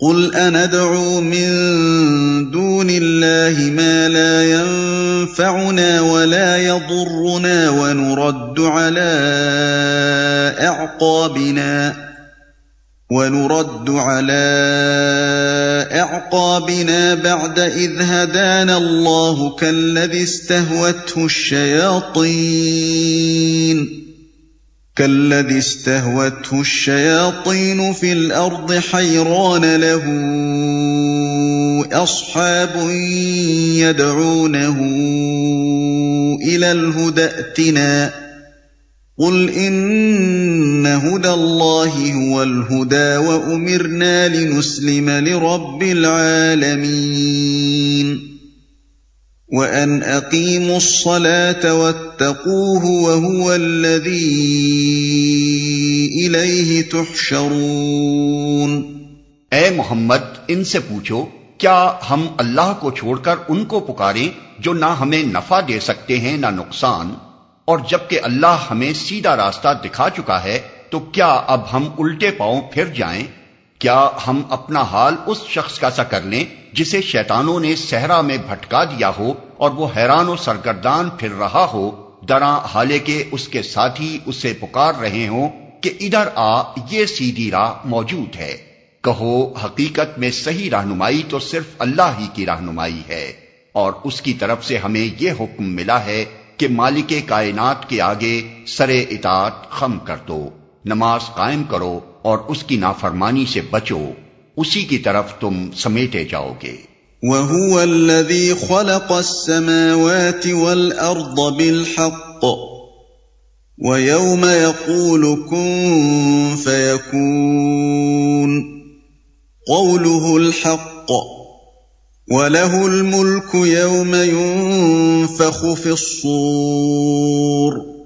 قل أندعو من دون الله ما لا ينفعنا ولا يضرنا ونرد على أعقابنا ونرد على أعقابنا بعد إذ هدانا الله كالذي استهوته الشياطين كالذي استهوته الشياطين في الأرض حيران له أصحاب يدعونه إلى الهدى ائتنا قل إن هدى الله هو الهدى وأمرنا لنسلم لرب العالمين وَأَنْ أَقِيمُوا الصَّلَاةَ وَاتَّقُوهُ وَهُوَ الَّذِي إِلَيْهِ تُحْشَرُونَ اے محمد، ان سے پوچھو، کیا ہم اللہ کو چھوڑ کر ان کو پکاریں جو نہ ہمیں نفع دے سکتے ہیں نہ نقصان؟ اور جبکہ اللہ ہمیں سیدھا راستہ دکھا چکا ہے، تو کیا اب ہم الٹے پاؤں پھر جائیں؟ کیا ہم اپنا حال اس شخص کا سا کر لیں جسے شیطانوں نے صحرا میں بھٹکا دیا ہو اور وہ حیران و سرگردان پھر رہا ہو؟ درا حالے کے اس کے ساتھی اسے پکار رہے ہوں کہ ادھر آ، یہ سیدھی راہ موجود ہے۔ کہو، حقیقت میں صحیح رہنمائی تو صرف اللہ ہی کی رہنمائی ہے۔ اور اس کی طرف سے ہمیں یہ حکم ملا ہے کہ مالک کائنات کے آگے سرے اطاعت خم کر دو۔ نماز قائم کرو۔ اور اس کی نافرمانی سے بچو، اسی کی طرف تم سمیٹے جاؤ گے۔ وَهُوَ الَّذِي خَلَقَ السَّمَاوَاتِ وَالْأَرْضَ بِالْحَقِّ، وَيَوْمَ يَقُولُ كُن فَيَكُونُ، قَوْلُهُ الْحَقِّ، وَلَهُ الْمُلْكُ يَوْمَ يُنفَخُ فِي الصُّورِ۔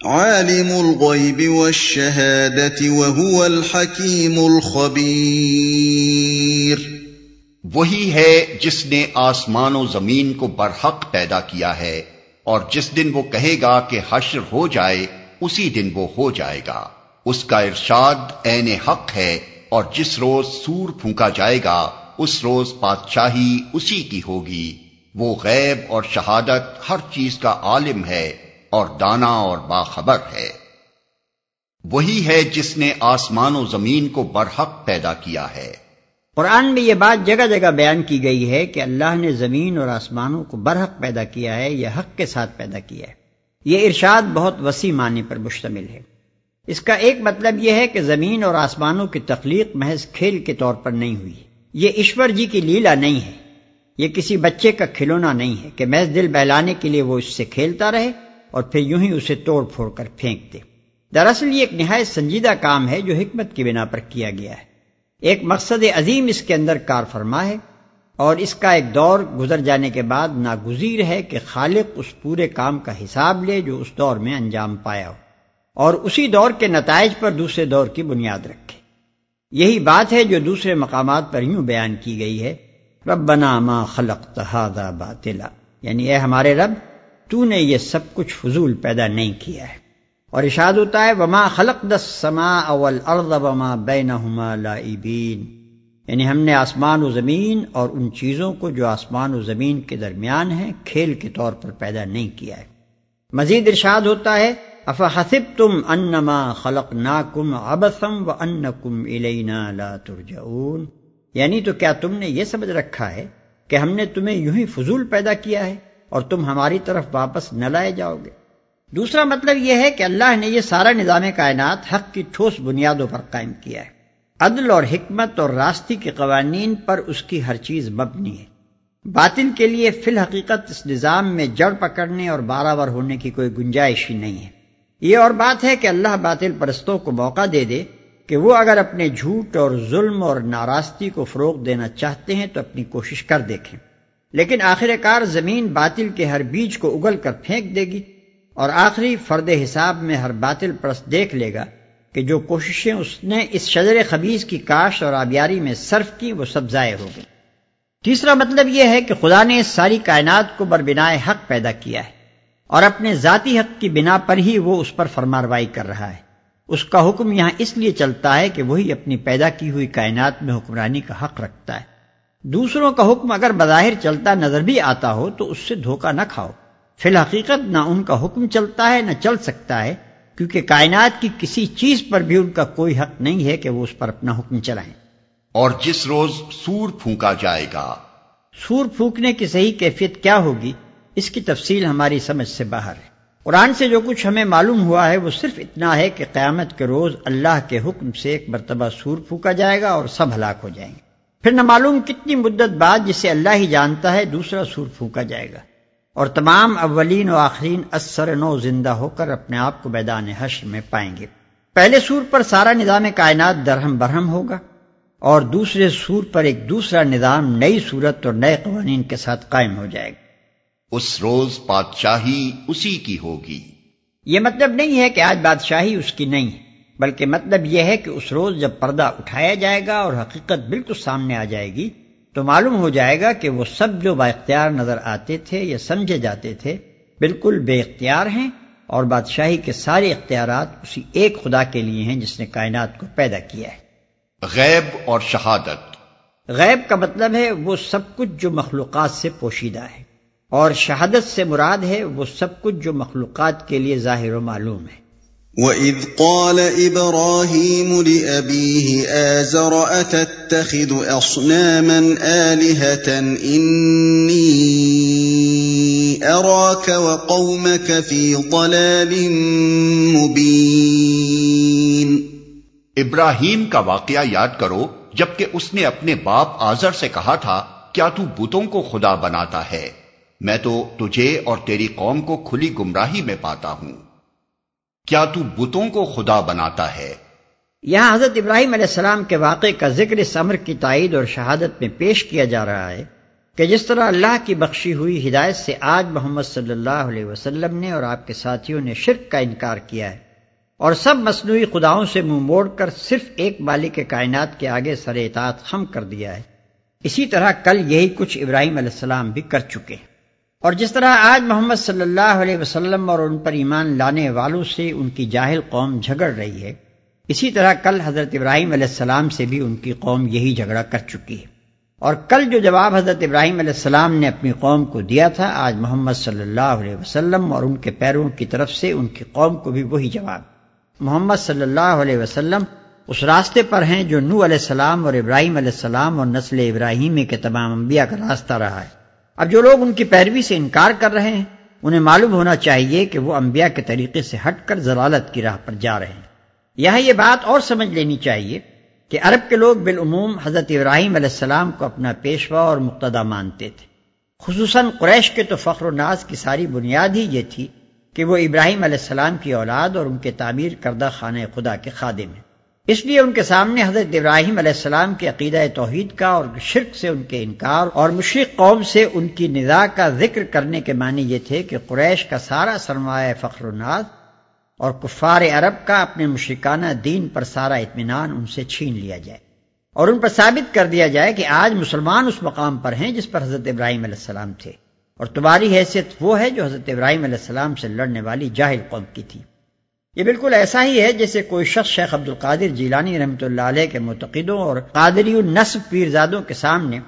عالم الغیب والشہادت وهو الحکیم الخبیر وہی ہے جس نے آسمان و زمین کو برحق پیدا کیا ہے، اور جس دن وہ کہے گا کہ حشر ہو جائے، اسی دن وہ ہو جائے گا۔ اس کا ارشاد عین حق ہے، اور جس روز سور پھونکا جائے گا، اس روز بادشاہی اسی کی ہوگی۔ وہ غیب اور شہادت ہر چیز کا عالم ہے۔ اور دانا اور باخبر ہے۔ وہی ہے جس نے آسمان و زمین کو برحق پیدا کیا ہے۔ قرآن میں یہ بات جگہ جگہ بیان کی گئی ہے کہ اللہ نے زمین اور آسمانوں کو برحق پیدا کیا ہے یہ حق کے ساتھ پیدا کیا ہے۔ یہ ارشاد بہت وسیع معنی پر مشتمل ہے۔ اس کا ایک مطلب یہ ہے کہ زمین اور آسمانوں کی تخلیق محض کھیل کے طور پر نہیں ہوئی۔ یہ ایشور جی کی لیلا نہیں ہے۔ یہ کسی بچے کا کھلونا نہیں ہے کہ محض دل بہلانے کے لیے وہ اس سے کھیلتا رہے۔ اور پھر یوں ہی اسے توڑ پھوڑ کر پھینک دے دراصل یہ ایک نہایت سنجیدہ کام ہے جو حکمت کی بنا پر کیا گیا ہے۔ ایک مقصد عظیم اس کے اندر کار فرما ہے اور اس کا ایک دور گزر جانے کے بعد ناگزیر ہے کہ خالق اس پورے کام کا حساب لے جو اس دور میں انجام پایا ہو اور اسی دور کے نتائج پر دوسرے دور کی بنیاد رکھے۔ یہی بات ہے جو دوسرے مقامات پر یوں بیان کی گئی ہے، ربنا ما خلق تہذا باطلا۔ یعنی اے ہمارے رب تو نے یہ سب کچھ فضول پیدا نہیں کیا ہے۔ اور اشاد ہوتا ہے، وما خلق دس سما اول ارد وما بین لائبین یعنی ہم نے آسمان و زمین اور ان چیزوں کو جو آسمان و زمین کے درمیان ہیں، کھیل کے طور پر پیدا نہیں کیا ہے۔ مزید ارشاد ہوتا ہے اف حسب تم انما خلق نا کم ابسم و ان کم لا ترجعون۔ یعنی تو کیا تم نے یہ سمجھ رکھا ہے کہ ہم نے تمہیں یوں ہی فضول پیدا کیا ہے؟ اور تم ہماری طرف واپس نہ لائے جاؤ گے۔ دوسرا مطلب یہ ہے کہ اللہ نے یہ سارا نظام کائنات حق کی ٹھوس بنیادوں پر قائم کیا ہے۔ عدل اور حکمت اور راستی کے قوانین پر اس کی ہر چیز مبنی ہے۔ باطل کے لیے فی الحقیقت اس نظام میں جڑ پکڑنے اور بارآور ہونے کی کوئی گنجائش ہی نہیں ہے۔ یہ اور بات ہے کہ اللہ باطل پرستوں کو موقع دے دے کہ وہ اگر اپنے جھوٹ اور ظلم اور ناراستی کو فروغ دینا چاہتے ہیں تو اپنی کوشش کر دیکھیں۔ لیکن آخر کار زمین باطل کے ہر بیج کو اگل کر پھینک دے گی اور آخری فرد حساب میں ہر باطل پرست دیکھ لے گا کہ جو کوششیں اس نے اس شجر خبیز کی کاش اور آبیاری میں صرف کی وہ سب ضائع ہو گئی تیسرا مطلب یہ ہے کہ خدا نے اس ساری کائنات کو بربنائے حق پیدا کیا ہے اور اپنے ذاتی حق کی بنا پر ہی وہ اس پر فرماروائی کر رہا ہے۔ اس کا حکم یہاں اس لیے چلتا ہے کہ وہی اپنی پیدا کی ہوئی کائنات میں حکمرانی کا حق رکھتا ہے۔ دوسروں کا حکم اگر بظاہر چلتا نظر بھی آتا ہو تو اس سے دھوکہ نہ کھاؤ۔ فی الحقیقت نہ ان کا حکم چلتا ہے نہ چل سکتا ہے کیونکہ کائنات کی کسی چیز پر بھی ان کا کوئی حق نہیں ہے کہ وہ اس پر اپنا حکم چلائیں۔ اور جس روز سور پھونکا جائے گا۔ سور پھونکنے کی صحیح کیفیت کیا ہوگی؟ اس کی تفصیل ہماری سمجھ سے باہر ہے۔ قرآن سے جو کچھ ہمیں معلوم ہوا ہے وہ صرف اتنا ہے کہ قیامت کے روز اللہ کے حکم سے ایک مرتبہ سور پھونکا جائے گا اور سب ہلاک ہو جائیں گے۔ پھر نہ معلوم کتنی مدت بعد جسے اللہ ہی جانتا ہے دوسرا سور پھونکا جائے گا۔ اور تمام اولین و آخرین اثر نو زندہ ہو کر اپنے آپ کو میدان حشر میں پائیں گے۔ پہلے سور پر سارا نظام کائنات درہم برہم ہوگا اور دوسرے سور پر ایک دوسرا نظام نئی صورت اور نئے قوانین کے ساتھ قائم ہو جائے گا۔ اس روز بادشاہی اسی کی ہوگی۔ یہ مطلب نہیں ہے کہ آج بادشاہی اس کی نہیں ہے۔ بلکہ مطلب یہ ہے کہ اس روز جب پردہ اٹھایا جائے گا اور حقیقت بالکل سامنے آ جائے گی تو معلوم ہو جائے گا کہ وہ سب جو با اختیار نظر آتے تھے یا سمجھے جاتے تھے بالکل بے اختیار ہیں اور بادشاہی کے سارے اختیارات اسی ایک خدا کے لیے ہیں جس نے کائنات کو پیدا کیا ہے۔ غیب اور شہادت۔ غیب کا مطلب ہے وہ سب کچھ جو مخلوقات سے پوشیدہ ہے اور شہادت سے مراد ہے وہ سب کچھ جو مخلوقات کے لیے ظاہر و معلوم ہے۔ وَإِذْ قَالَ إِبْرَاهِيمُ لِأَبِيهِ آزَرَ أَتَتَّخِذُ أَصْنَامًا آلِهَةً إِنِّي أَرَاكَ وَقَوْمَكَ فِي ضَلَالٍ مُبِينٍ ابراہیم کا واقعہ یاد کرو، جبکہ اس نے اپنے باپ آزر سے کہا تھا، کیا تو بتوں کو خدا بناتا ہے؟ میں تو تجھے اور تیری قوم کو کھلی گمراہی میں پاتا ہوں۔ کیا تو بتوں کو خدا بناتا ہے؟ یہاں حضرت ابراہیم علیہ السلام کے واقعے کا ذکر سمر کی تائید اور شہادت میں پیش کیا جا رہا ہے کہ جس طرح اللہ کی بخشی ہوئی ہدایت سے آج محمد صلی اللہ علیہ وسلم نے اور آپ کے ساتھیوں نے شرک کا انکار کیا ہے اور سب مصنوعی خداؤں سے منہ موڑ کر صرف ایک بالک کائنات کے آگے سر اطاعت خم کر دیا ہے۔ اسی طرح کل یہی کچھ ابراہیم علیہ السلام بھی کر چکے ہیں۔ اور جس طرح آج محمد صلی اللہ علیہ وسلم اور ان پر ایمان لانے والوں سے ان کی جاہل قوم جھگڑ رہی ہے، اسی طرح کل حضرت ابراہیم علیہ السلام سے بھی ان کی قوم یہی جھگڑا کر چکی ہے۔ اور کل جو جواب حضرت ابراہیم علیہ السلام نے اپنی قوم کو دیا تھا، آج محمد صلی اللہ علیہ وسلم اور ان کے پیروں کی طرف سے ان کی قوم کو بھی وہی جواب۔ محمد صلی اللہ علیہ وسلم اس راستے پر ہیں جو نو علیہ السلام اور ابراہیم علیہ السلام اور نسل ابراہیمی کے تمام انبیاء کا راستہ رہا ہے۔ اب جو لوگ ان کی پیروی سے انکار کر رہے ہیں، انہیں معلوم ہونا چاہیے کہ وہ انبیاء کے طریقے سے ہٹ کر ضلالت کی راہ پر جا رہے ہیں۔ یہاں یہ بات اور سمجھ لینی چاہیے کہ عرب کے لوگ بالعموم حضرت ابراہیم علیہ السلام کو اپنا پیشوا اور مقتدا مانتے تھے۔ خصوصاً قریش کے تو فخر و ناز کی ساری بنیاد ہی یہ تھی کہ وہ ابراہیم علیہ السلام کی اولاد اور ان کے تعمیر کردہ خانہ خدا کے خادم ہیں۔ اس لیے ان کے سامنے حضرت ابراہیم علیہ السلام کے عقیدہ توحید کا اور شرک سے ان کے انکار اور مشرق قوم سے ان کی ندا کا ذکر کرنے کے معنی یہ تھے کہ قریش کا سارا سرمایہ فخر الناز اور کفار عرب کا اپنے مشرکانہ دین پر سارا اطمینان ان سے چھین لیا جائے اور ان پر ثابت کر دیا جائے کہ آج مسلمان اس مقام پر ہیں جس پر حضرت ابراہیم علیہ السلام تھے اور تمہاری حیثیت وہ ہے جو حضرت ابراہیم علیہ السلام سے لڑنے والی جاہل قوم کی تھی۔ یہ بالکل ایسا ہی ہے جیسے کوئی شخص شیخ عبد القادر جیلانی رحمۃ اللہ علیہ کے متقدوں اور قادری النصب پیرزادوں کے سامنے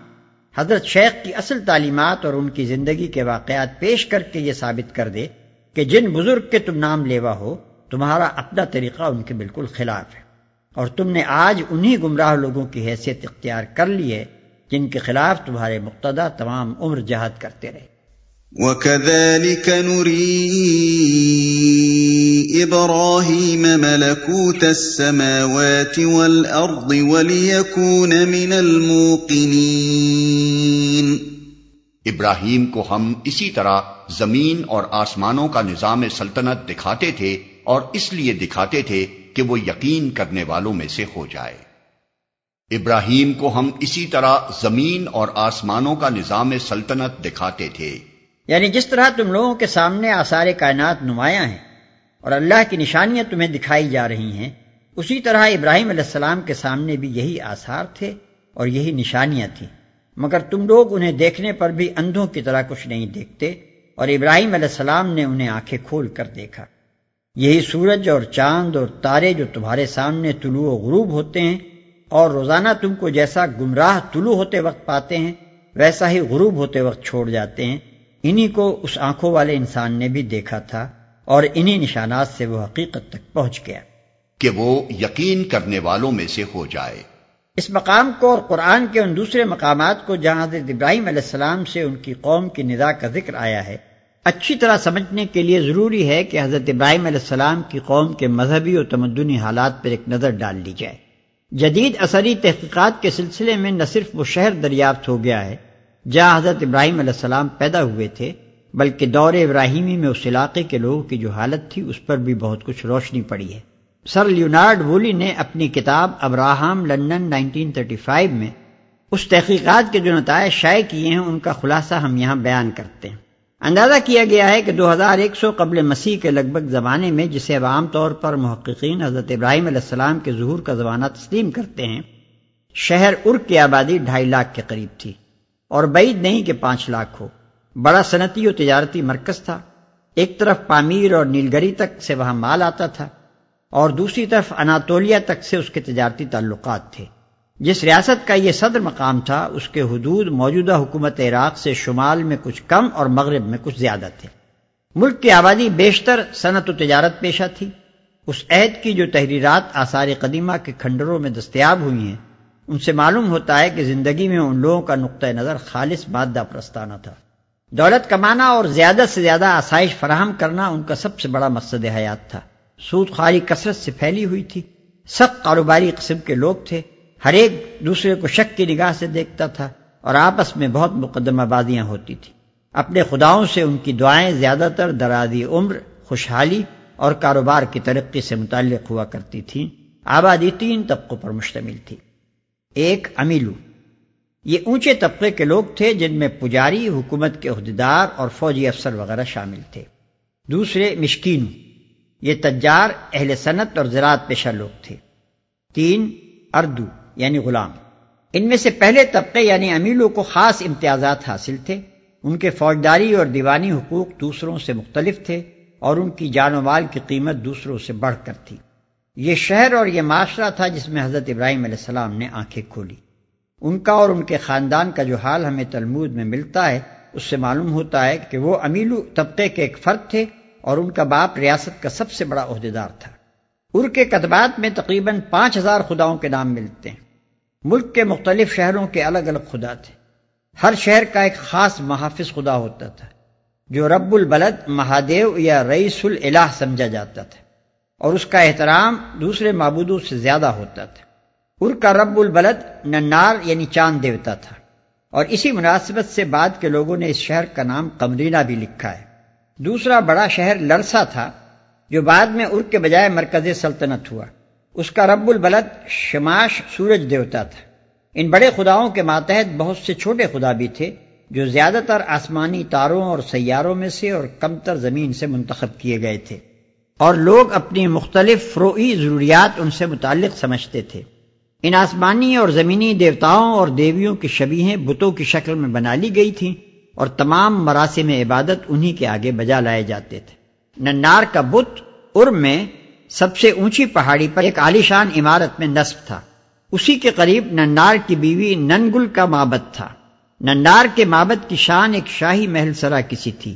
حضرت شیخ کی اصل تعلیمات اور ان کی زندگی کے واقعات پیش کر کے یہ ثابت کر دے کہ جن بزرگ کے تم نام لیوا ہو، تمہارا اپنا طریقہ ان کے بالکل خلاف ہے۔ اور تم نے آج انہی گمراہ لوگوں کی حیثیت اختیار کر لی ہے جن کے خلاف تمہارے مقتدہ تمام عمر جہاد کرتے رہے۔ وَكَذَلِكَ نُرِي إِبْرَاهِيمَ مَلَكُوتَ السَّمَاوَاتِ وَالْأَرْضِ وَلِيَكُونَ مِنَ الْمُوقِنِينَ۔ ابراہیم کو ہم اسی طرح زمین اور آسمانوں کا نظام سلطنت دکھاتے تھے اور اس لیے دکھاتے تھے کہ وہ یقین کرنے والوں میں سے ہو جائے۔ ابراہیم کو ہم اسی طرح زمین اور آسمانوں کا نظام سلطنت دکھاتے تھے۔ یعنی جس طرح تم لوگوں کے سامنے آثار کائنات نمایاں ہیں اور اللہ کی نشانیاں تمہیں دکھائی جا رہی ہیں، اسی طرح ابراہیم علیہ السلام کے سامنے بھی یہی آثار تھے اور یہی نشانیاں تھیں۔ مگر تم لوگ انہیں دیکھنے پر بھی اندھوں کی طرح کچھ نہیں دیکھتے اور ابراہیم علیہ السلام نے انہیں آنکھیں کھول کر دیکھا۔ یہی سورج اور چاند اور تارے جو تمہارے سامنے طلوع و غروب ہوتے ہیں اور روزانہ تم کو جیسا گمراہ طلوع ہوتے وقت پاتے ہیں، ویسا ہی غروب ہوتے وقت چھوڑ جاتے ہیں۔ انہی کو اس آنکھوں والے انسان نے بھی دیکھا تھا اور انہی نشانات سے وہ حقیقت تک پہنچ گیا۔ کہ وہ یقین کرنے والوں میں سے ہو جائے۔ اس مقام کو اور قرآن کے ان دوسرے مقامات کو جہاں حضرت ابراہیم علیہ السلام سے ان کی قوم کی ندا کا ذکر آیا ہے اچھی طرح سمجھنے کے لیے ضروری ہے کہ حضرت ابراہیم علیہ السلام کی قوم کے مذہبی اور تمدنی حالات پر ایک نظر ڈال لی جائے۔ جدید اثری تحقیقات کے سلسلے میں نہ صرف وہ شہر دریافت ہو گیا ہے جہاں حضرت ابراہیم علیہ السلام پیدا ہوئے تھے، بلکہ دور ابراہیمی میں اس علاقے کے لوگوں کی جو حالت تھی، اس پر بھی بہت کچھ روشنی پڑی ہے۔ سر لیونارڈ وولی نے اپنی کتاب ابراہم لندن 1935 میں اس تحقیقات کے جو نتائج شائع کیے ہیں، ان کا خلاصہ ہم یہاں بیان کرتے ہیں۔ اندازہ کیا گیا ہے کہ دو ہزار ایک سو قبل مسیح کے لگ بھگ زمانے میں، جسے اب عام طور پر محققین حضرت ابراہیم علیہ السلام کے ظہور کا زمانہ تسلیم کرتے ہیں، شہر ارک کی آبادی ڈھائی لاکھ کے قریب تھی۔ اور بعید نہیں کہ پانچ لاکھ ہو۔ بڑا صنعتی و تجارتی مرکز تھا۔ ایک طرف پامیر اور نیلگری تک سے وہاں مال آتا تھا اور دوسری طرف اناتولیا تک سے اس کے تجارتی تعلقات تھے۔ جس ریاست کا یہ صدر مقام تھا، اس کے حدود موجودہ حکومت عراق سے شمال میں کچھ کم اور مغرب میں کچھ زیادہ تھے۔ ملک کی آبادی بیشتر صنعت و تجارت پیشہ تھی۔ اس عہد کی جو تحریرات آثار قدیمہ کے کھنڈروں میں دستیاب ہوئی ہیں ان سے معلوم ہوتا ہے کہ زندگی میں ان لوگوں کا نقطۂ نظر خالص مادہ پرستانہ تھا۔ دولت کمانا اور زیادہ سے زیادہ آسائش فراہم کرنا ان کا سب سے بڑا مقصد حیات تھا۔ سود خاری کثرت سے پھیلی ہوئی تھی۔ سخت کاروباری قسم کے لوگ تھے۔ ہر ایک دوسرے کو شک کی نگاہ سے دیکھتا تھا اور آپس میں بہت مقدمہ بازیاں ہوتی تھی اپنے خداؤں سے ان کی دعائیں زیادہ تر درازی عمر، خوشحالی اور کاروبار کی ترقی سے متعلق ہوا کرتی تھیں۔ آبادی تین طبقوں پر مشتمل تھی۔ ایک امیلو۔ یہ اونچے طبقے کے لوگ تھے جن میں پجاری، حکومت کے عہدیدار اور فوجی افسر وغیرہ شامل تھے۔ دوسرے مشکین یہ تجار، اہل صنعت اور زراعت پیشہ لوگ تھے۔ تین، اردو یعنی غلام۔ ان میں سے پہلے طبقے یعنی امیلوں کو خاص امتیازات حاصل تھے۔ ان کے فوجداری اور دیوانی حقوق دوسروں سے مختلف تھے اور ان کی جان و مال کی قیمت دوسروں سے بڑھ کر تھی۔ یہ شہر اور یہ معاشرہ تھا جس میں حضرت ابراہیم علیہ السلام نے آنکھیں کھولی۔ ان کا اور ان کے خاندان کا جو حال ہمیں تلمود میں ملتا ہے، اس سے معلوم ہوتا ہے کہ وہ امیلو طبقے کے ایک فرد تھے اور ان کا باپ ریاست کا سب سے بڑا عہدیدار تھا۔ ار کے کتبات میں تقریباً پانچ ہزار خداؤں کے نام ملتے ہیں۔ ملک کے مختلف شہروں کے الگ الگ خدا تھے۔ ہر شہر کا ایک خاص محافظ خدا ہوتا تھا، جو رب البلد، مہادیو یا رئیس الہ سمجھا جاتا تھا۔ اور اس کا احترام دوسرے معبودوں سے زیادہ ہوتا تھا۔ ار کا رب البلد ننار یعنی چاند دیوتا تھا۔ اور اسی مناسبت سے بعد کے لوگوں نے اس شہر کا نام کمرینا بھی لکھا ہے۔ دوسرا بڑا شہر لرسا تھا، جو بعد میں ارک کے بجائے مرکز سلطنت ہوا۔ اس کا رب البلد شماش سورج دیوتا تھا۔ ان بڑے خداؤں کے ماتحت بہت سے چھوٹے خدا بھی تھے، جو زیادہ تر آسمانی تاروں اور سیاروں میں سے اور کم تر زمین سے منتخب کیے گئے تھے۔ اور لوگ اپنی مختلف فروئی ضروریات ان سے متعلق سمجھتے تھے۔ ان آسمانی اور زمینی دیوتاؤں اور دیویوں کی شبیہیں بتوں کی شکل میں بنا لی گئی تھیں اور تمام مراسم عبادت انہی کے آگے بجا لائے جاتے تھے۔ ننار کا بت ارم میں سب سے اونچی پہاڑی پر ایک عالیشان عمارت میں نصب تھا۔ اسی کے قریب ننار کی بیوی ننگل کا مابت تھا۔ ننار کے مابت کی شان ایک شاہی محل سرا کسی تھی۔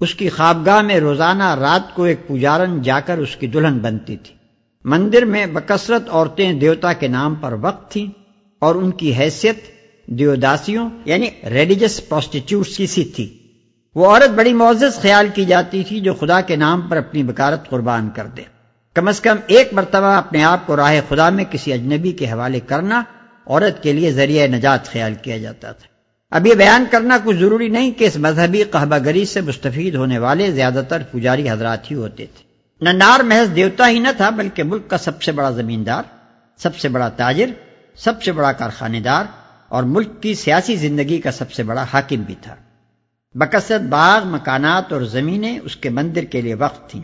اس کی خوابگاہ میں روزانہ رات کو ایک پجارن جا کر اس کی دلہن بنتی تھی۔ مندر میں بکثرت عورتیں دیوتا کے نام پر وقت تھیں اور ان کی حیثیت دیوداسیوں یعنی ریلیجس پروسٹیٹیوٹس کی سی تھی۔ وہ عورت بڑی معزز خیال کی جاتی تھی جو خدا کے نام پر اپنی بکارت قربان کر دے۔ کم از کم ایک مرتبہ اپنے آپ کو راہ خدا میں کسی اجنبی کے حوالے کرنا عورت کے لیے ذریعہ نجات خیال کیا جاتا تھا۔ اب یہ بیان کرنا کچھ ضروری نہیں کہ اس مذہبی قہبہ گری سے مستفید ہونے والے زیادہ تر پجاری حضرات ہی ہوتے تھے۔ ننار محض دیوتا ہی نہ تھا، بلکہ ملک کا سب سے بڑا زمیندار، سب سے بڑا تاجر، سب سے بڑا کارخانے دار اور ملک کی سیاسی زندگی کا سب سے بڑا حاکم بھی تھا۔ بکثرت باغ، مکانات اور زمینیں اس کے مندر کے لیے وقت تھیں۔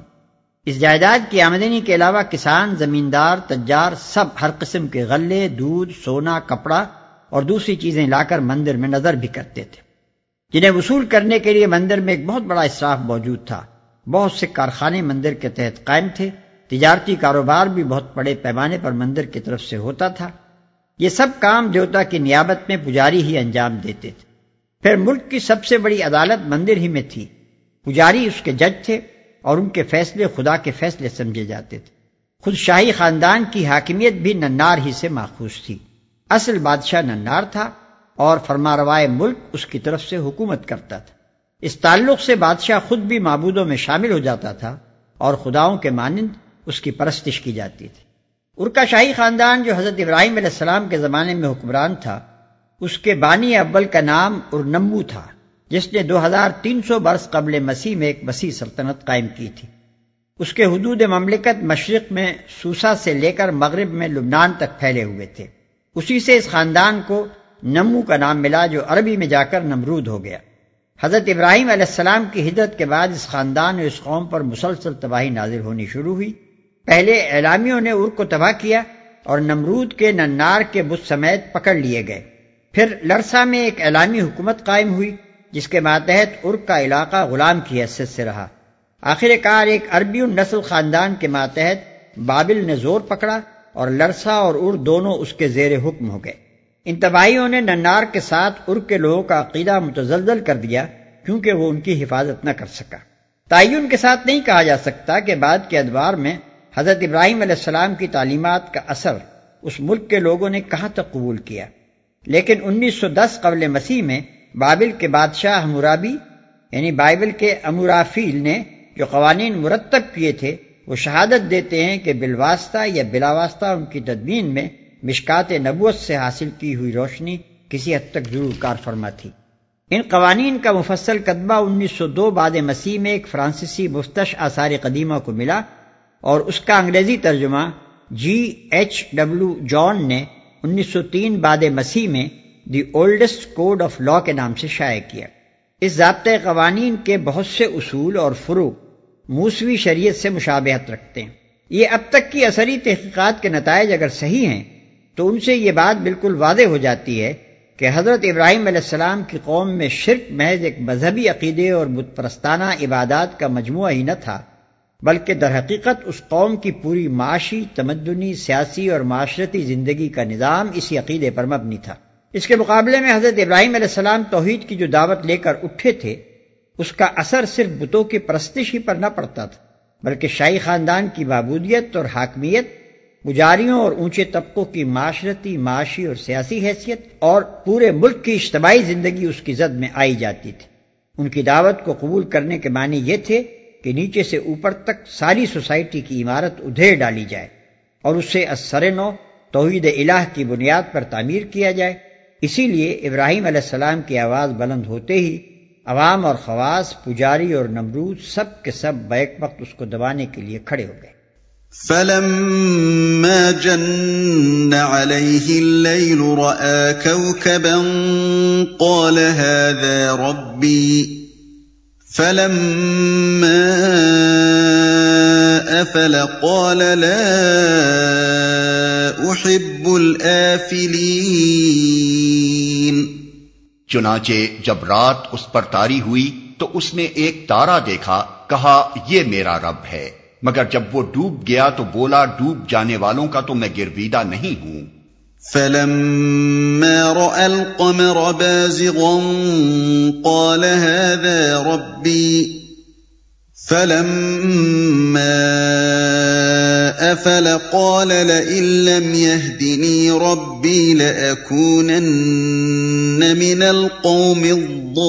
اس جائیداد کی آمدنی کے علاوہ کسان، زمیندار، تجار، سب ہر قسم کے غلے، دودھ، سونا، کپڑا اور دوسری چیزیں لا کر مندر میں نظر بھی کرتے تھے۔ جنہیں وصول کرنے کے لیے مندر میں ایک بہت بڑا اصراف موجود تھا۔ بہت سے کارخانے مندر کے تحت قائم تھے۔ تجارتی کاروبار بھی بہت بڑے پیمانے پر مندر کی طرف سے ہوتا تھا۔ یہ سب کام دیوتا کی نیابت میں پجاری ہی انجام دیتے تھے۔ پھر ملک کی سب سے بڑی عدالت مندر ہی میں تھی۔ پجاری اس کے جج تھے اور ان کے فیصلے خدا کے فیصلے سمجھے جاتے تھے۔ خود شاہی خاندان کی حاکمیت بھی ننار ہی سے ماخوذ تھی۔ اصل بادشاہ ننار تھا اور فرما روائے ملک اس کی طرف سے حکومت کرتا تھا۔ اس تعلق سے بادشاہ خود بھی معبودوں میں شامل ہو جاتا تھا اور خداؤں کے مانند اس کی پرستش کی جاتی تھی۔ ارکا شاہی خاندان جو حضرت ابراہیم علیہ السلام کے زمانے میں حکمران تھا، اس کے بانی اول کا نام ارنمو تھا، جس نے دو ہزار تین سو برس قبل مسیح میں ایک وسیع سلطنت قائم کی تھی۔ اس کے حدود مملکت مشرق میں سوسا سے لے کر مغرب میں لبنان تک پھیلے ہوئے تھے۔ اسی سے اس خاندان کو نمو کا نام ملا جو عربی میں جا کر نمرود ہو گیا۔ حضرت ابراہیم علیہ السلام کی ہجرت کے بعد اس خاندان اور اس قوم پر مسلسل تباہی نازل ہونی شروع ہوئی۔ پہلے اعلامیوں نے ار کو تباہ کیا اور نمرود کے ننار کے بت سمیت پکڑ لیے گئے۔ پھر لرسا میں ایک اعلامی حکومت قائم ہوئی، جس کے ماتحت ارک کا علاقہ غلام کی حیثیت سے رہا۔ آخر کار ایک عربی نسل خاندان کے ماتحت بابل نے زور پکڑا۔ اور لرسا اور ار دونوں اس کے زیر حکم ہو گئے۔ ان تباہیوں نے ننار کے ساتھ ار کے لوگوں کا عقیدہ متزلزل کر دیا کیونکہ وہ ان کی حفاظت نہ کر سکا۔ تعین کے ساتھ نہیں کہا جا سکتا کہ بعد کے ادوار میں حضرت ابراہیم علیہ السلام کی تعلیمات کا اثر اس ملک کے لوگوں نے کہاں تک قبول کیا۔ لیکن انیس سو دس قبل مسیح میں بابل کے بادشاہ ہمورابی یعنی بائبل کے امورافیل نے جو قوانین مرتب کیے تھے وہ شہادت دیتے ہیں کہ بالواسطہ یا بلا واسطہ ان کی تدبین میں مشکات نبوت سے حاصل کی ہوئی روشنی کسی حد تک ضرور کار فرما تھی۔ ان قوانین کا مفصل قدبہ انیس سو دو بعد مسیح میں ایک فرانسیسی مفتش آثار قدیمہ کو ملا اور اس کا انگریزی ترجمہ جی ایچ ڈبلو جان نے انیس سو تین بعد مسیح میں the oldest code of law کے نام سے شائع کیا۔ اس ضابطۂ قوانین کے بہت سے اصول اور فروغ موسوی شریعت سے مشابہت رکھتے ہیں۔ یہ اب تک کی اثری تحقیقات کے نتائج اگر صحیح ہیں، تو ان سے یہ بات بالکل واضح ہو جاتی ہے کہ حضرت ابراہیم علیہ السلام کی قوم میں شرک محض ایک مذہبی عقیدے اور بت پرستانہ عبادات کا مجموعہ ہی نہ تھا، بلکہ در حقیقت اس قوم کی پوری معاشی، تمدنی، سیاسی اور معاشرتی زندگی کا نظام اسی عقیدے پر مبنی تھا۔ اس کے مقابلے میں حضرت ابراہیم علیہ السلام توحید کی جو دعوت لے کر اٹھے تھے اس کا اثر صرف بتوں کی پرستش ہی پر نہ پڑتا تھا، بلکہ شاہی خاندان کی بابودیت اور حاکمیت گجاریوں اور اونچے طبقوں کی معاشرتی، معاشی اور سیاسی حیثیت اور پورے ملک کی اجتماعی زندگی اس کی زد میں آئی جاتی تھی۔ ان کی دعوت کو قبول کرنے کے معنی یہ تھے کہ نیچے سے اوپر تک ساری سوسائٹی کی عمارت ادھیر ڈالی جائے اور اسے اثر نو توحید الہ کی بنیاد پر تعمیر کیا جائے۔ اسی لیے ابراہیم علیہ السلام کی آواز بلند ہوتے ہی عوام اور خواص، پجاری اور نمرود سب کے سب بیک وقت اس کو دبانے کے لیے کھڑے ہو گئے۔ فلما جن عليه الليل رأى كوكبا قال هذا ربي فلما أفل قال لا أحب الآفلين چنانچہ جب رات اس پر تاری ہوئی تو اس نے ایک تارا دیکھا، کہا، یہ میرا رب ہے۔ مگر جب وہ ڈوب گیا تو بولا، ڈوب جانے والوں کا تو میں گرویدہ نہیں ہوں۔ فلما راى القمر بازغا قال هذا ربي فلما افل قال لئن لم يهدني ربي لاكونن من القوم الضالين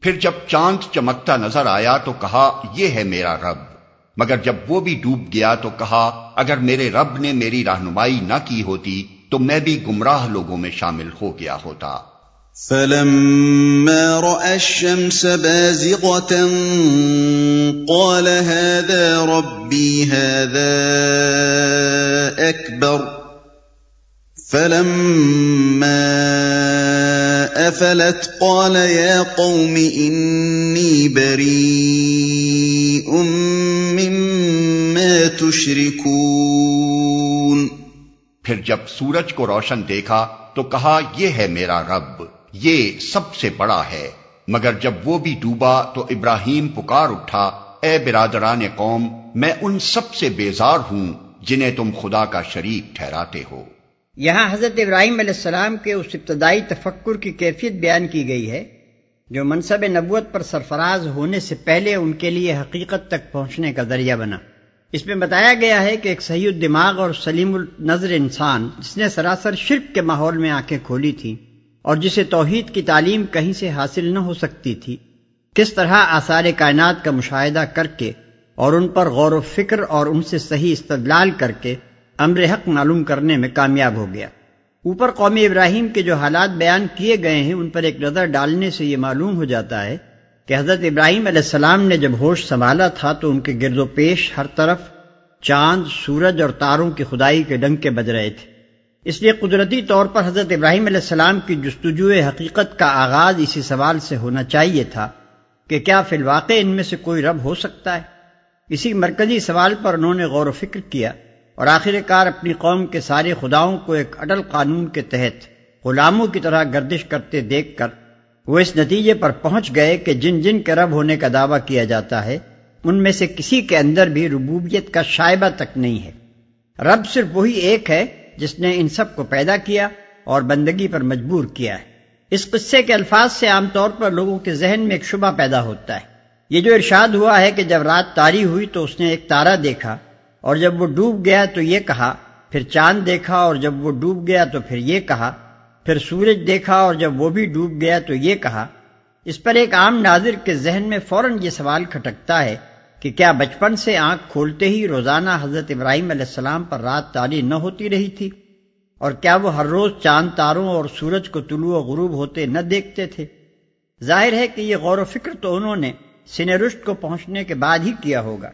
پھر جب چاند چمکتا نظر آیا تو کہا، یہ ہے میرا رب. مگر جب وہ بھی ڈوب گیا تو کہا، اگر میرے رب نے میری رہنمائی نہ کی ہوتی، تو میں بھی گمراہ لوگوں میں شامل ہو گیا ہوتا۔ فلما رأى الشمس بازغة قال هذا ربي هذا أكبر. فلما أفلت قال يا قوم إني بريء مما تشركون. پھر جب سورج کو روشن دیکھا تو کہا یہ ہے میرا رب. یہ سب سے بڑا ہے۔ مگر جب وہ بھی ڈوبا تو ابراہیم پکار اٹھا، اے برادران قوم، میں ان سب سے بیزار ہوں جنہیں تم خدا کا شریک ٹھہراتے ہو۔ یہاں حضرت ابراہیم علیہ السلام کے اس ابتدائی تفکر کی کیفیت بیان کی گئی ہے، جو منصب نبوت پر سرفراز ہونے سے پہلے ان کے لیے حقیقت تک پہنچنے کا ذریعہ بنا۔ اس میں بتایا گیا ہے کہ ایک صحیح الدماغ اور سلیم النظر انسان، جس نے سراسر شرک کے ماحول میں آنکھیں کھولی تھی اور جسے توحید کی تعلیم کہیں سے حاصل نہ ہو سکتی تھی۔ کس طرح آثار کائنات کا مشاہدہ کر کے اور ان پر غور و فکر اور ان سے صحیح استدلال کر کے امر حق معلوم کرنے میں کامیاب ہو گیا۔ اوپر قومی ابراہیم کے جو حالات بیان کیے گئے ہیں، ان پر ایک نظر ڈالنے سے یہ معلوم ہو جاتا ہے کہ حضرت ابراہیم علیہ السلام نے جب ہوش سنبھالا تھا تو ان کے گرد و پیش ہر طرف چاند، سورج اور تاروں کی خدائی کے ڈنگ کے بج رہے تھے۔ اس لیے قدرتی طور پر حضرت ابراہیم علیہ السلام کی جستجو حقیقت کا آغاز اسی سوال سے ہونا چاہیے تھا کہ کیا فی الواقع ان میں سے کوئی رب ہو سکتا ہے؟ اسی مرکزی سوال پر انہوں نے غور و فکر کیا اور آخر کار اپنی قوم کے سارے خداؤں کو ایک اٹل قانون کے تحت غلاموں کی طرح گردش کرتے دیکھ کر وہ اس نتیجے پر پہنچ گئے کہ جن جن کے رب ہونے کا دعویٰ کیا جاتا ہے، ان میں سے کسی کے اندر بھی ربوبیت کا شائبہ تک نہیں ہے۔ رب صرف وہی ایک ہے جس نے ان سب کو پیدا کیا اور بندگی پر مجبور کیا ہے۔ اس قصے کے الفاظ سے عام طور پر لوگوں کے ذہن میں ایک شبہ پیدا ہوتا ہے۔ یہ جو ارشاد ہوا ہے کہ جب رات تاری ہوئی تو اس نے ایک تارا دیکھا اور جب وہ ڈوب گیا تو یہ کہا، پھر چاند دیکھا اور جب وہ ڈوب گیا تو پھر یہ کہا، پھر سورج دیکھا اور جب وہ بھی ڈوب گیا تو یہ کہا۔ اس پر ایک عام ناظر کے ذہن میں فوراً یہ سوال کھٹکتا ہے کہ کیا بچپن سے آنکھ کھولتے ہی روزانہ حضرت ابراہیم علیہ السلام پر رات تاری نہ ہوتی رہی تھی؟ اور کیا وہ ہر روز چاند تاروں اور سورج کو طلوع و غروب ہوتے نہ دیکھتے تھے؟ ظاہر ہے کہ یہ غور و فکر تو انہوں نے سن رشت کو پہنچنے کے بعد ہی کیا ہوگا۔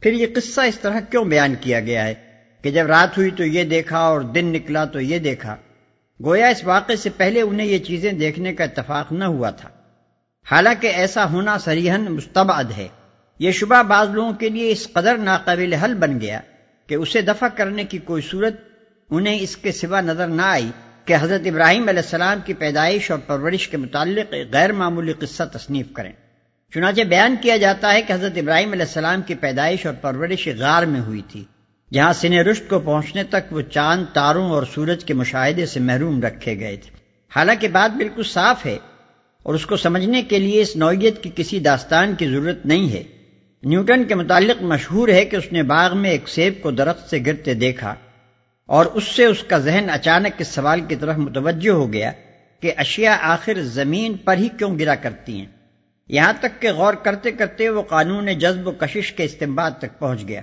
پھر یہ قصہ اس طرح کیوں بیان کیا گیا ہے کہ جب رات ہوئی تو یہ دیکھا اور دن نکلا تو یہ دیکھا؟ گویا اس واقعے سے پہلے انہیں یہ چیزیں دیکھنے کا اتفاق نہ ہوا تھا۔ حالانکہ ایسا ہونا سریحن مستبعد ہے۔ یہ شبہ بعض لوگوں کے لیے اس قدر ناقابل حل بن گیا کہ اسے دفع کرنے کی کوئی صورت انہیں اس کے سوا نظر نہ آئی کہ حضرت ابراہیم علیہ السلام کی پیدائش اور پرورش کے متعلق غیر معمولی قصہ تصنیف کریں۔ چنانچہ بیان کیا جاتا ہے کہ حضرت ابراہیم علیہ السلام کی پیدائش اور پرورش غار میں ہوئی تھی، جہاں سن رشت کو پہنچنے تک وہ چاند، تاروں اور سورج کے مشاہدے سے محروم رکھے گئے تھے۔ حالانکہ بات بالکل صاف ہے اور اس کو سمجھنے کے لیے اس نوعیت کی کسی داستان کی ضرورت نہیں ہے۔ نیوٹن کے متعلق مشہور ہے کہ اس نے باغ میں ایک سیب کو درخت سے گرتے دیکھا اور اس سے اس کا ذہن اچانک اس سوال کی طرف متوجہ ہو گیا کہ اشیاء آخر زمین پر ہی کیوں گرا کرتی ہیں؟ یہاں تک کہ غور کرتے کرتے وہ قانون جذب و کشش کے استعمال تک پہنچ گیا۔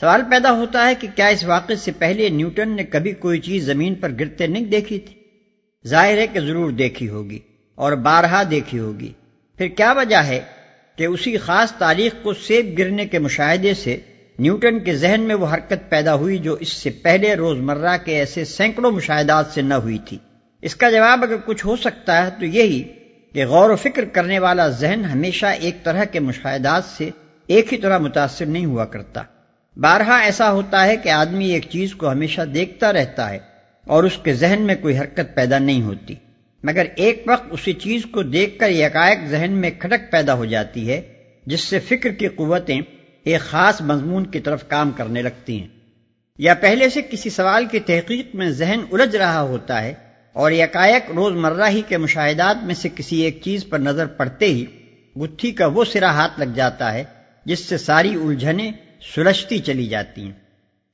سوال پیدا ہوتا ہے کہ کیا اس واقعے سے پہلے نیوٹن نے کبھی کوئی چیز زمین پر گرتے نہیں دیکھی تھی؟ ظاہر ہے کہ ضرور دیکھی ہوگی اور بارہا دیکھی ہوگی۔ پھر کیا وجہ ہے کہ اسی خاص تاریخ کو سیب گرنے کے مشاہدے سے نیوٹن کے ذہن میں وہ حرکت پیدا ہوئی جو اس سے پہلے روزمرہ کے ایسے سینکڑوں مشاہدات سے نہ ہوئی تھی۔ اس کا جواب اگر کچھ ہو سکتا ہے تو یہی کہ غور و فکر کرنے والا ذہن ہمیشہ ایک طرح کے مشاہدات سے ایک ہی طرح متاثر نہیں ہوا کرتا۔ بارہا ایسا ہوتا ہے کہ آدمی ایک چیز کو ہمیشہ دیکھتا رہتا ہے اور اس کے ذہن میں کوئی حرکت پیدا نہیں ہوتی۔ مگر ایک وقت اسی چیز کو دیکھ کر یکائک ذہن میں کھٹک پیدا ہو جاتی ہے، جس سے فکر کی قوتیں ایک خاص مضمون کی طرف کام کرنے لگتی ہیں۔ یا پہلے سے کسی سوال کی تحقیق میں ذہن الجھ رہا ہوتا ہے اور یکائک روز مرہ ہی کے مشاہدات میں سے کسی ایک چیز پر نظر پڑتے ہی گتھی کا وہ سرا ہاتھ لگ جاتا ہے، جس سے ساری الجھنیں سلجھتی چلی جاتی ہیں۔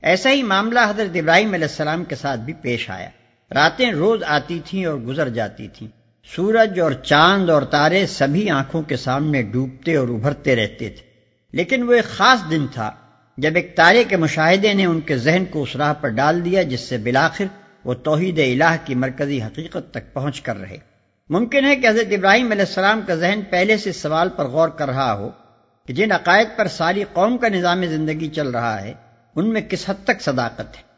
ایسا ہی معاملہ حضرت ابراہیم علیہ السلام کے ساتھ بھی پیش آیا۔ راتیں روز آتی تھیں اور گزر جاتی تھیں۔ سورج اور چاند اور تارے سبھی آنکھوں کے سامنے ڈوبتے اور ابھرتے رہتے تھے۔ لیکن وہ ایک خاص دن تھا جب ایک تارے کے مشاہدے نے ان کے ذہن کو اس راہ پر ڈال دیا جس سے بلاخر وہ توحید الہ کی مرکزی حقیقت تک پہنچ کر رہے۔ ممکن ہے کہ حضرت ابراہیم علیہ السلام کا ذہن پہلے سے سوال پر غور کر رہا ہو کہ جن عقائد پر ساری قوم کا نظام زندگی چل رہا ہے، ان میں کس حد تک صداقت ہے؟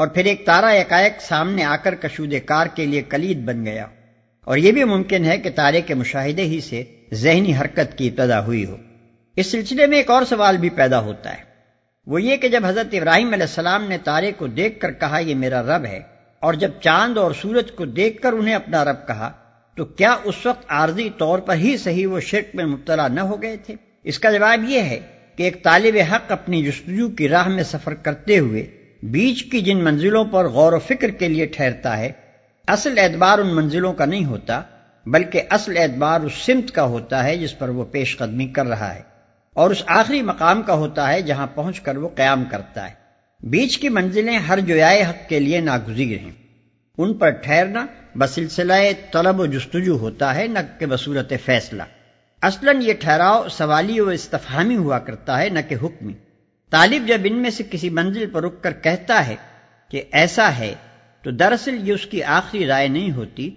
اور پھر ایک تارا یکائک سامنے آ کر کشود کار کے لیے کلید بن گیا۔ اور یہ بھی ممکن ہے کہ تارے کے مشاہدے ہی سے ذہنی حرکت کی ابتدا ہوئی ہو۔ اس سلسلے میں ایک اور سوال بھی پیدا ہوتا ہے۔ وہ یہ کہ جب حضرت ابراہیم علیہ السلام نے تارے کو دیکھ کر کہا یہ میرا رب ہے، اور جب چاند اور سورج کو دیکھ کر انہیں اپنا رب کہا، تو کیا اس وقت عارضی طور پر ہی صحیح وہ شرک میں مبتلا نہ ہو گئے تھے؟ اس کا جواب یہ ہے کہ ایک طالب حق اپنی جستجو کی راہ میں سفر کرتے ہوئے بیچ کی جن منزلوں پر غور و فکر کے لیے ٹھہرتا ہے، اصل اعتبار ان منزلوں کا نہیں ہوتا، بلکہ اصل اعتبار اس سمت کا ہوتا ہے جس پر وہ پیش قدمی کر رہا ہے، اور اس آخری مقام کا ہوتا ہے جہاں پہنچ کر وہ قیام کرتا ہے۔ بیچ کی منزلیں ہر جویائے حق کے لیے ناگزیر ہیں۔ ان پر ٹھہرنا بسلسلہ طلب و جستجو ہوتا ہے، نہ کہ بصورت فیصلہ۔ اصلاً یہ ٹھہراؤ سوالی و استفہامی ہوا کرتا ہے، نہ کہ حکمی۔ طالب جب ان میں سے کسی منزل پر رک کر کہتا ہے کہ ایسا ہے، تو دراصل یہ اس کی آخری رائے نہیں ہوتی،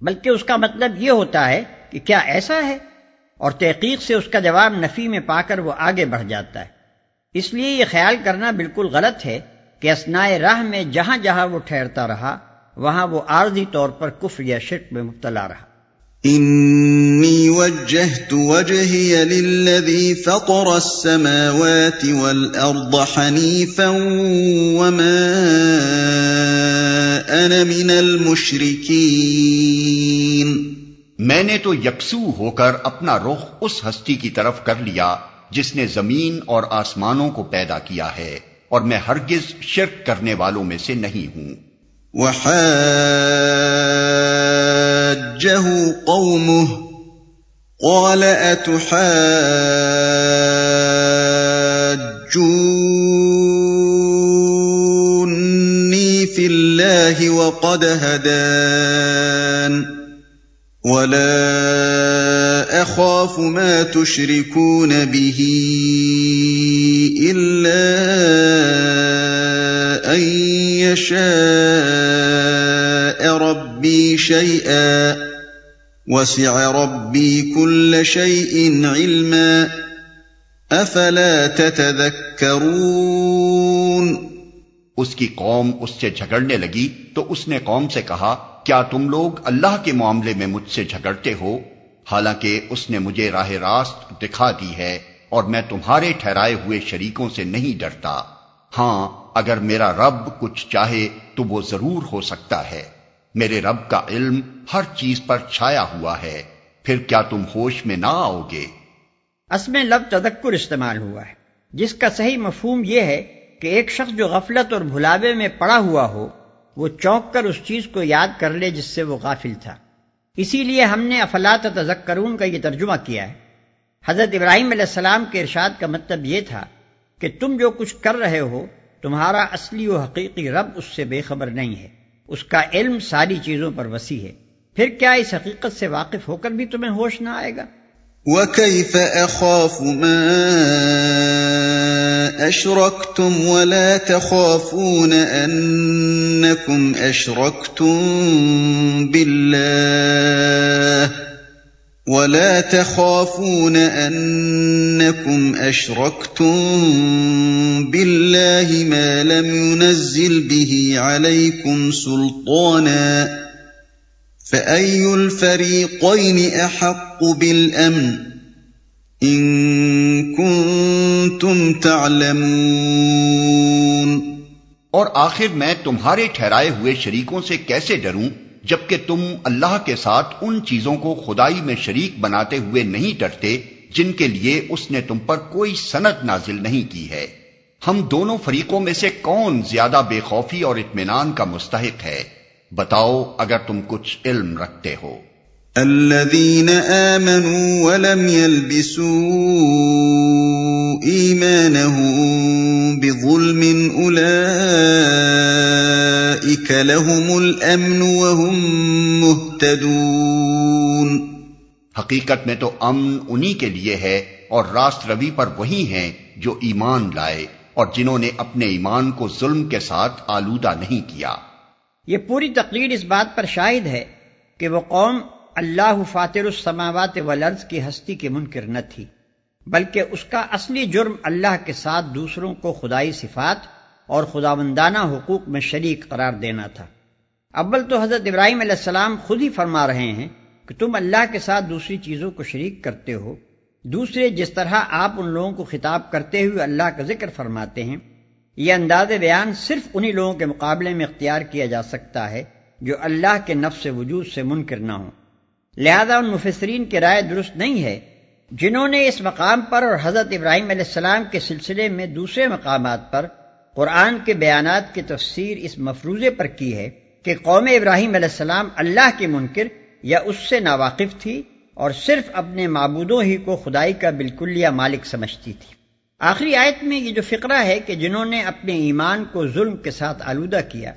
بلکہ اس کا مطلب یہ ہوتا ہے کہ کیا ایسا ہے؟ اور تحقیق سے اس کا جواب نفی میں پا کر وہ آگے بڑھ جاتا ہے۔ اس لیے یہ خیال کرنا بالکل غلط ہے کہ اسنا راہ میں جہاں جہاں وہ ٹھہرتا رہا، وہاں وہ عارضی طور پر کفر یا شرک میں مبتلا رہا۔ انی وجہت وجہی للذی فطر السماوات والارض حنیفا وما انا من المشرکین میں نے تو یکسو ہو کر اپنا رخ اس ہستی کی طرف کر لیا جس نے زمین اور آسمانوں کو پیدا کیا ہے اور میں ہرگز شرک کرنے والوں میں سے نہیں ہوں۔ وحاجه قومه قال أتحاجوني في الله وقد هدان ولا اخاف ما تشركون به الا ان يشاء شيئا وسع ربي كل شيء علما افلا تتذكرون اس کی قوم اس سے جھگڑنے لگی تو اس نے قوم سے کہا، کیا تم لوگ اللہ کے معاملے میں مجھ سے جھگڑتے ہو؟ حالانکہ اس نے مجھے راہ راست دکھا دی ہے اور میں تمہارے ٹھہرائے ہوئے شریکوں سے نہیں ڈرتا۔ ہاں اگر میرا رب کچھ چاہے تو وہ ضرور ہو سکتا ہے۔ میرے رب کا علم ہر چیز پر چھایا ہوا ہے، پھر کیا تم ہوش میں نہ آؤ گے؟ اس میں لب تدکر استعمال ہوا ہے، جس کا صحیح مفہوم یہ ہے کہ ایک شخص جو غفلت اور بھلاوے میں پڑا ہوا ہو، وہ چونک کر اس چیز کو یاد کر لے جس سے وہ غافل تھا۔ اسی لیے ہم نے افلاط تذکرون کا یہ ترجمہ کیا ہے۔ حضرت ابراہیم علیہ السلام کے ارشاد کا مطلب یہ تھا کہ تم جو کچھ کر رہے ہو، تمہارا اصلی و حقیقی رب اس سے بے خبر نہیں ہے۔ اس کا علم ساری چیزوں پر وسیع ہے۔ پھر کیا اس حقیقت سے واقف ہو کر بھی تمہیں ہوش نہ آئے گا؟ وَكَيْفَ أَخَافُ مَا أَشْرَكْتُمْ وَلَا تَخَافُونَ أَنَّكُمْ أَشْرَكْتُمْ بِاللَّهِ وَلَا تَخَافُونَ أَنَّكُمْ أَشْرَكْتُمْ بِاللَّهِ مَا لَمْ يُنَزِّلْ بِهِ عَلَيْكُمْ سُلْطَانًا فَأَيُّ الْفَرِيقَيْنِ أَحَقُّ بِالْأَمْنِ تم تعلمون اور آخر میں تمہارے ٹھہرائے ہوئے شریکوں سے کیسے ڈروں؟ جبکہ تم اللہ کے ساتھ ان چیزوں کو خدائی میں شریک بناتے ہوئے نہیں ڈرتے جن کے لیے اس نے تم پر کوئی سند نازل نہیں کی ہے۔ ہم دونوں فریقوں میں سے کون زیادہ بے خوفی اور اطمینان کا مستحق ہے؟ بتاؤ اگر تم کچھ علم رکھتے ہو۔ الذين آمنوا ولم يلبسوا إيمانهم بظلم أولئك لهم الأمن وهم مهتدون. حقیقت میں تو امن انہی کے لیے ہے اور راست روی پر وہی ہیں جو ایمان لائے اور جنہوں نے اپنے ایمان کو ظلم کے ساتھ آلودہ نہیں کیا۔ یہ پوری تقریر اس بات پر شاہد ہے کہ وہ قوم اللہ فاتر السماوات والارض کی ہستی کے منکر نہ تھی بلکہ اس کا اصلی جرم اللہ کے ساتھ دوسروں کو خدائی صفات اور خداوندانہ حقوق میں شریک قرار دینا تھا۔ اول تو حضرت ابراہیم علیہ السلام خود ہی فرما رہے ہیں کہ تم اللہ کے ساتھ دوسری چیزوں کو شریک کرتے ہو۔ دوسرے جس طرح آپ ان لوگوں کو خطاب کرتے ہوئے اللہ کا ذکر فرماتے ہیں، یہ انداز بیان صرف انہی لوگوں کے مقابلے میں اختیار کیا جا سکتا ہے جو اللہ کے نفس وجود سے منکر نہ ہوں۔ لہذا ان مفسرین کی رائے درست نہیں ہے، جنہوں نے اس مقام پر اور حضرت ابراہیم علیہ السلام کے سلسلے میں دوسرے مقامات پر قرآن کے بیانات کی تفسیر اس مفروضے پر کی ہے کہ قوم ابراہیم علیہ السلام اللہ کے منکر یا اس سے ناواقف تھی اور صرف اپنے معبودوں ہی کو خدائی کا بالکل یا مالک سمجھتی تھی۔ آخری آیت میں یہ جو فقرہ ہے کہ جنہوں نے اپنے ایمان کو ظلم کے ساتھ آلودہ کیا،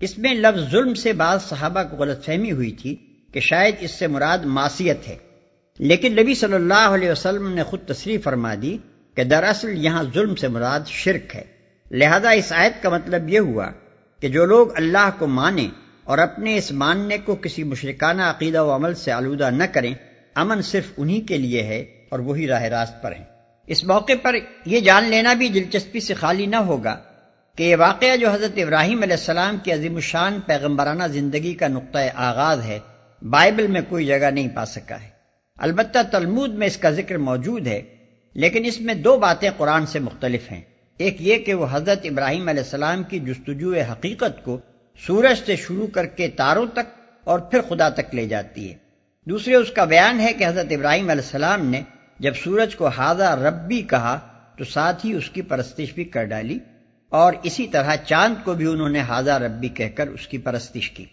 اس میں لفظ ظلم سے بعض صحابہ کو غلط فہمی ہوئی تھی کہ شاید اس سے مراد معصیت ہے۔ لیکن نبی صلی اللہ علیہ وسلم نے خود تصریح فرما دی کہ دراصل یہاں ظلم سے مراد شرک ہے۔ لہذا اس آیت کا مطلب یہ ہوا کہ جو لوگ اللہ کو مانیں اور اپنے اس ماننے کو کسی مشرکانہ عقیدہ و عمل سے آلودہ نہ کریں، امن صرف انہی کے لیے ہے اور وہی راہ راست پر ہیں۔ اس موقع پر یہ جان لینا بھی دلچسپی سے خالی نہ ہوگا کہ یہ واقعہ جو حضرت ابراہیم علیہ السلام کی عظیم الشان پیغمبرانہ زندگی کا نقطۂ آغاز ہے، بائبل میں کوئی جگہ نہیں پا سکا ہے۔ البتہ تلمود میں اس کا ذکر موجود ہے، لیکن اس میں دو باتیں قرآن سے مختلف ہیں۔ ایک یہ کہ وہ حضرت ابراہیم علیہ السلام کی جستجو حقیقت کو سورج سے شروع کر کے تاروں تک اور پھر خدا تک لے جاتی ہے۔ دوسرے اس کا بیان ہے کہ حضرت ابراہیم علیہ السلام نے جب سورج کو ہادہ ربی کہا تو ساتھ ہی اس کی پرستش بھی کر ڈالی اور اسی طرح چاند کو بھی انہوں نے ہادہ ربی کہہ کر اس کی پرستش کی۔